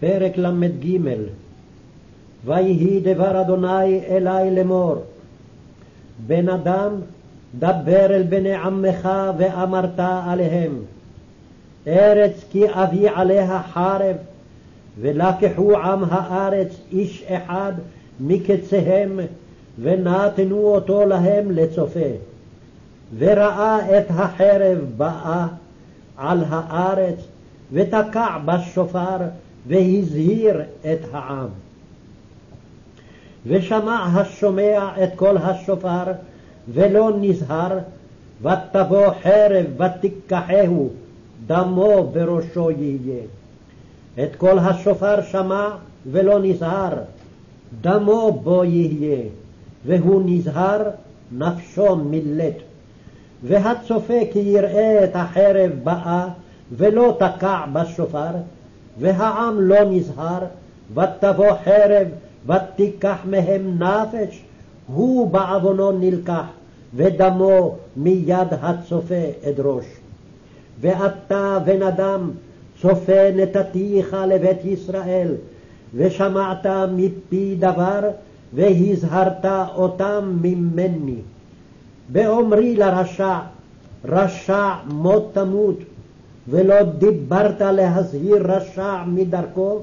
פרק ל"ג. ויהי דבר אדוני אלי לאמור בן אדם דבר אל בני עמך ואמרת עליהם ארץ כי אביא עליה חרב ולקחו עם הארץ איש אחד מקציהם ונתנו אותו להם לצופה. וראה את החרב באה על הארץ ותקע בשופר והזהיר את העם. ושמע השומע את קול השופר ולא נזהר, ותבוא חרב ותיקחהו, דמו בראשו יהיה. את קול השופר שמע ולא נזהר, דמו בו יהיה, והוא נזהר, נפשו מילט. והצופה כי יראה את החרב באה, ולא תקע בשופר, והעם לא נזהר, ותבוא חרב, ותיקח מהם נפש, הוא בעוונו נלקח, ודמו מיד הצופה אדרוש. ואתה בן אדם, צופה נתתיך לבית ישראל, ושמעת מפי דבר, והזהרת אותם ממני. באומרי לרשע, רשע מות תמות, ולא דיברת להזהיר רשע מדרכו,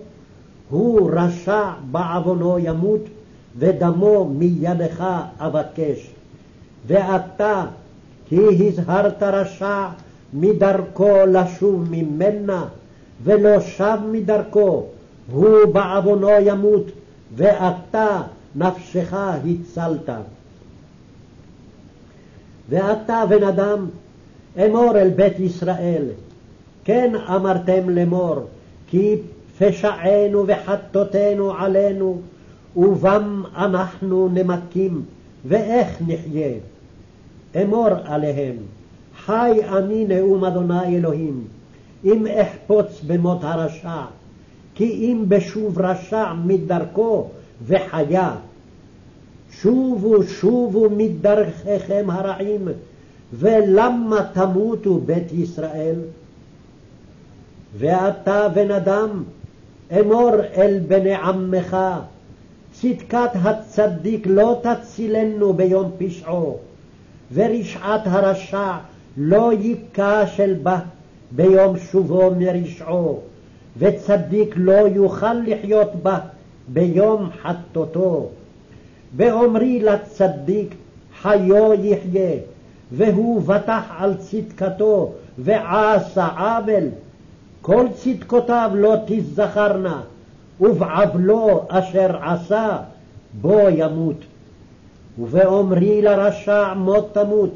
הוא רשע בעוונו ימות, ודמו מידך אבקש. ואתה, כי הזהרת רשע מדרכו לשוב ממנה, ולא שב מדרכו, הוא בעוונו ימות, ואתה נפשך הצלת. ואתה בן אדם, אמור אל בית ישראל, כן אמרתם לאמור, כי פשענו וחטאותינו עלינו, ובם אנחנו נמקים, ואיך נחיה? אמור עליהם, חי אני נאום אדוני אלוהים, אם אחפוץ במות הרשע, כי אם בשוב רשע מדרכו וחיה. שובו שובו מדרכיכם הרעים, ולמה תמותו בית ישראל? ואתה בן אדם, אמור אל בני עמך, צדקת הצדיק לא תצילנו ביום פשעו, ורשעת הרשע לא ייכשל בה ביום שובו מרשעו, וצדיק לא יוכל לחיות בה ביום חטאתו. באומרי לצדיק חיו יחיה, והוא בטח על צדקתו ועשה עוול, כל צדקותיו לא תזכרנה, ובעוולו אשר עשה, בו ימות. ובאומרי לרשע מות תמות,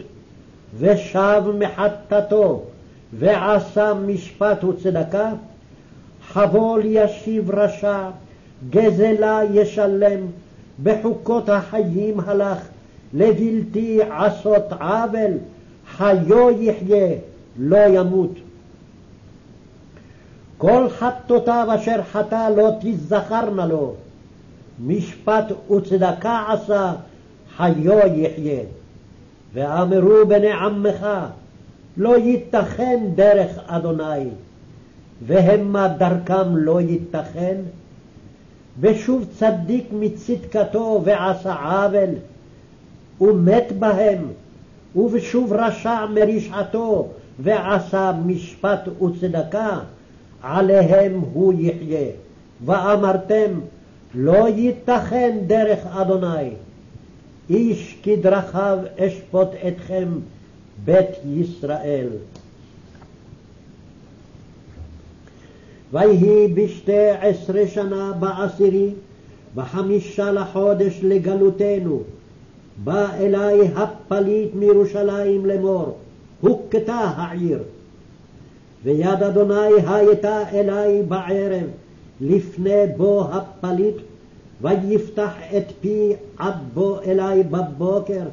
ושב מחטאתו, ועשה משפט וצדקה, חבול ישיב רשע, גזלה ישלם, בחוקות החיים הלך, לבלתי עשות עוול, חיו יחיה, לא ימות. כל חטאותיו אשר חטא לא תזכרנה לו, משפט וצדקה עשה, חיו יחיה. ואמרו בני עמך, לא ייתכן דרך אדוני, והמה דרכם לא ייתכן? ושוב צדיק מצדקתו ועשה עוול, ומת בהם, ובשוב רשע מרשעתו ועשה משפט וצדקה, עליהם הוא יחיה. ואמרתם, לא ייתכן דרך אדוני. איש כדרכיו אשפוט אתכם, בית ישראל. ויהי בשתי עשרה שנה בעשירי, בחמישה לחודש לגלותנו, בא אלי הפליט מירושלים לאמור, הוכתה העיר. ויד אדוני הייתה אלי בערב, לפני בוא הפליט, ויפתח את פי עד בוא אלי בבוקר,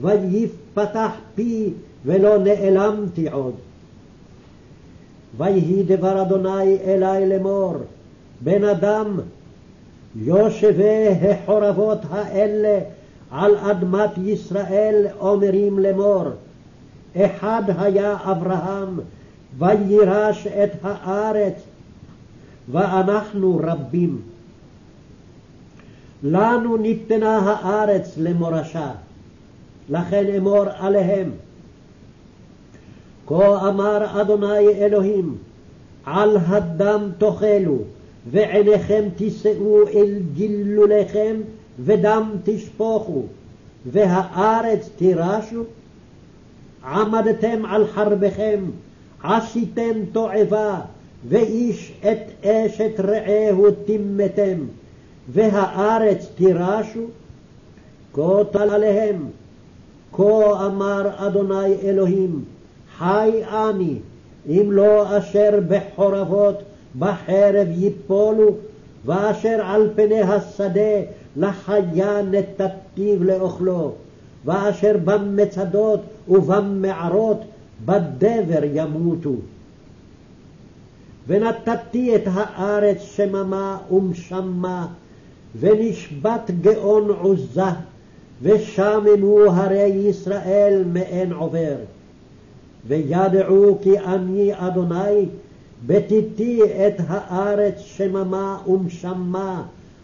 ויפתח פי ולא נעלמתי עוד. ויהי דבר אדוני אלי לאמור, בן אדם, יושבי החורבות האלה על אדמת ישראל אומרים לאמור, אחד היה אברהם, וירש את הארץ, ואנחנו רבים. לנו ניתנה הארץ למורשה, לכן אמור עליהם. כה אמר אדוני אלוהים, על הדם תאכלו, ועיניכם תישאו אל גילוליכם, ודם תשפוכו, והארץ תירשו. עמדתם על חרבכם, עשיתם תועבה, ואיש את אשת רעהו טימאתם, והארץ תירשו. כה טל עליהם, כה אמר אדוני אלוהים, חי אני, אם לא אשר בחורבות בחרב יפולו, ואשר על פני השדה לחיה נתתיו לאוכלו, ואשר במצדות ובמערות בדבר ימותו. ונתתי את הארץ שממה ומשמה, ונשבת גאון עוזה, ושממו הרי ישראל מאין עובר. וידעו כי אני אדוני, בתיתי את הארץ שממה ומשמה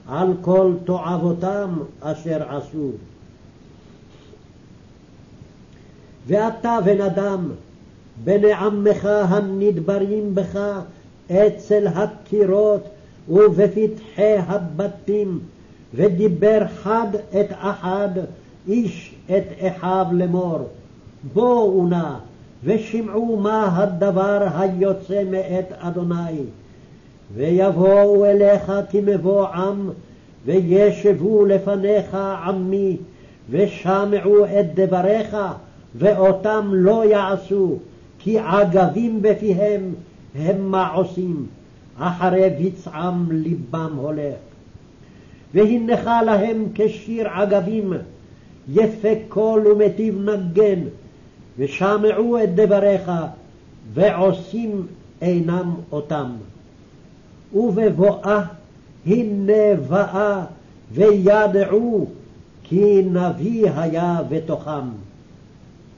על כל תועבותם אשר עשו. ואתה בן אדם, בני עמך הנדברים בך אצל הקירות ובפתחי הבתים, ודיבר חד את אחד, איש את אחיו לאמור. בואו נא, ושמעו מה הדבר היוצא מאת אדוני. ויבואו אליך כמבוא עם, וישבו לפניך עמי, ושמעו את דבריך, ואותם לא יעשו, כי עגבים בפיהם המה עושים, אחרי ביצעם ליבם הולך. והנך להם כשיר עגבים, יפה קול ומטיב נגן, ושמעו את דבריך, ועושים אינם אותם. ובבואה הנה באה, וידעו כי נביא היה בתוכם.